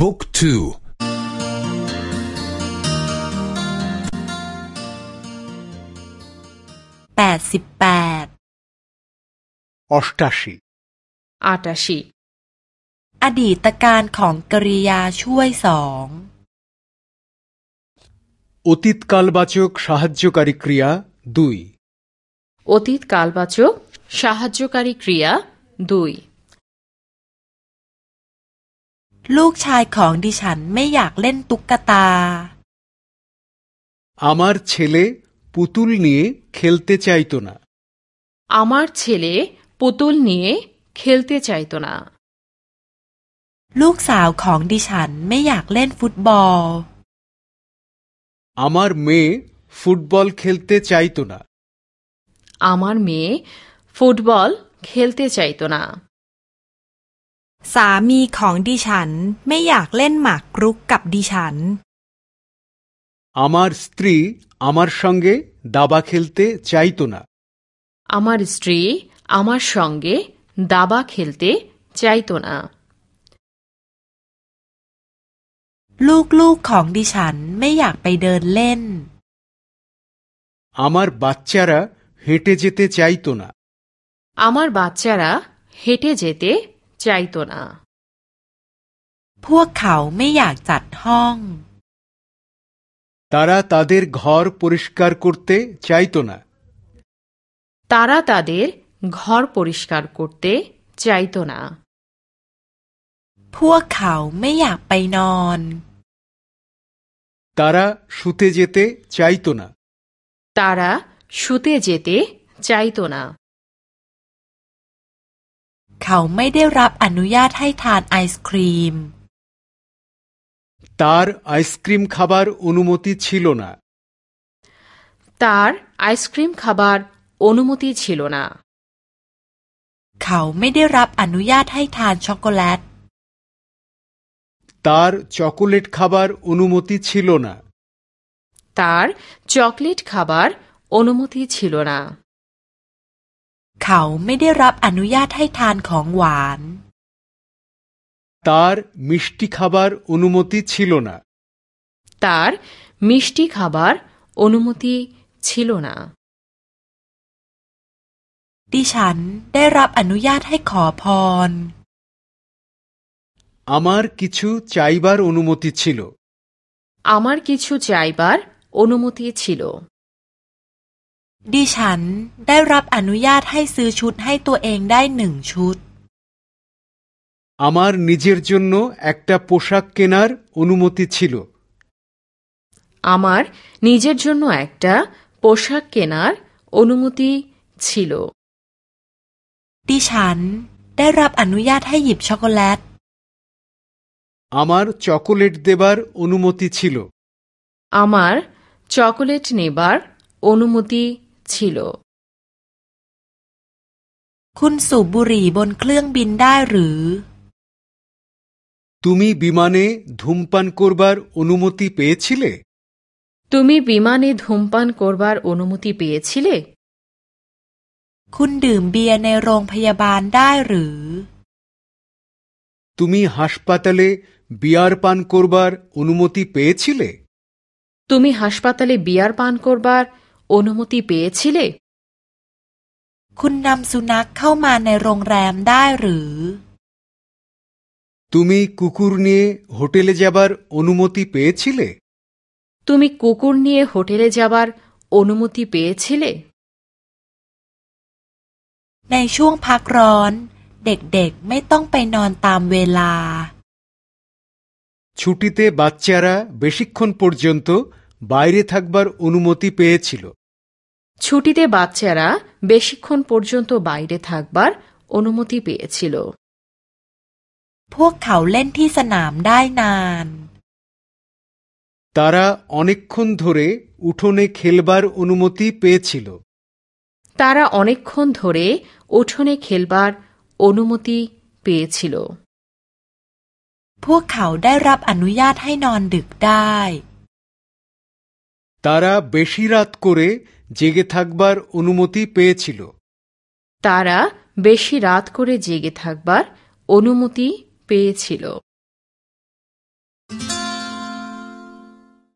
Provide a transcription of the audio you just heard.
บุ๊กทูแปดสิบแปด অষ্টাশি আটাশি อดีตการของกริยาช่วยสอง অতীতকালবাচক সাহায্যকারী ক্রিয়া দুই অতীত কালবাচক সাহায্যকারী ক্রিয়া দুই ลูกชายของดิฉันไม่อยากเล่นตุ๊กตา আমার ছেলে পুতুল নিয়ে খেলতে চাইতো না আমার ছেলে পুতুল নিয়ে খেলতে চাইতো না ลูกสาวของดิฉันไม่อยากเล่นฟุตบอล আমার মেয়ে ফুটবল খেলতে চাইতো না আমার মেয়ে ফুটবল খেলতে চাইতো না สามีของดิฉันไม่อยากเล่นหมากรุกกับดิฉัน আমার স্ত্রী আমার সঙ্গে দাবা খেলতে চাইতো না আমার স্ত্রী আমার সঙ্গে দাবা খেলতে চাইতো না ลูกๆของดิฉันไม่อยากไปเดินเล่น আমার বাচ্চারা হেঁটে যেতে চাইতো না আমার বাচ্চারা হেঁটে যেতে চাইতো না พวกเขาไม่อยากจัดห้อง তারা তাদের ঘর পরিষ্কার করতে চাইতো না তারা তাদের ঘর পরিষ্কার করতে চাইতো না พวกเขาไม่อยากไปนอน তারা শুতে যেতে চাইতো না তারা শুতে যেতে চাইতো না เขาไม่ได้รับอนุญาตให้ทานไอศครีม তার আইসক্রিম খাবার অনুমতি ছিল না তার আইসক্রিম খাবার অনুমতি ছিল না เขาไม่ได้รับอนุญาตให้ทานช็อกโกแลต তার চকোলেট খাবার অনুমতি ছিল না তার চকলেট খাবার অনুমতি ছিল না เขาไม่ได้รับอนุญาตให้ทานของหวาน তার মিষ্টি খাবার অনুমতি ছিল না তার মিষ্টি খাবার অনুমতি ছিল না ดิฉันได้รับอนุญาตให้ขอพร আমার কিছু চাইবার অনুমতি ছিল আমার কিছু চাইবার অনুমতি ছিল ดิฉันได้รับอนุญาตให้ซื้อชุดให้ตัวเองได้หนึ่งชุด আমার নিজের জন্য একটা পোশাক কেনার অনুমতি ছিল আমার নিজের জন্য একটা পোশাক কেনার অনুমতি ছিল ดิฉันได้รับอนุญาตให้หยิบช็อกโกแลต আমার চকোলেট দেবার অনুমতি ছিল আমার চকোলেট নেবার অনুমতি ছিল คุณสูบบุหรี่บนเครื่องบินได้หรือ তুমি বিমানে ধূমপান করবার অনুমতি পেয়েছিলে তুমি বিমানে ধূমপান করবার অনুমতি পেয়েছিলে คุณดื่มเบียร์ในโรงพยาบาลได้หรือ তুমি হাসপাতালে বিয়ার পান করবার অনুমতি পেয়েছিলে তুমি হাসপাতালে বিয়ার পান করবার অনুমতি পেয়েছিলে คุณนำสุนัขเข้ามาในโรงแรมได้หรือ তুমি কুকুর নিয়ে হোটেলে যাবার অনুমতি পেয়েছিলে তুমি কুকুর নিয়ে হোটেলে যাবার অনুমতি পেয়েছিলে ในช่วงพักร้อน เด็กๆไม่ต้องไปนอนตามเวลา ছুটিতে বাচ্চারা বেশিক্ষণ পর্যন্ত বাইরে থাকবার অনুমতি পেয়েছিল ছুটিতে বাচ্চারা বেশিক্ষণ পর্যন্ত বাইরে থাকবার অনুমতি পেয়েছিল พวกเขาเล่นที่สนามได้นาน তারা অনেকক্ষণ ধরে উঠোনে খেলবার অনুমতি পেয়েছিল তারা অনেকক্ষণ ধরে উঠোনে খেলবার অনুমতি পেয়েছিল พวกเขาได้รับอนุญาตให้นอนดึกได้ তারা বেশি রাত করে জেগে থাকবার অনুমতি পেয়েছিল। তারা বেশি রাত করে জেগে থাকবার অনুমতি পেয়েছিল।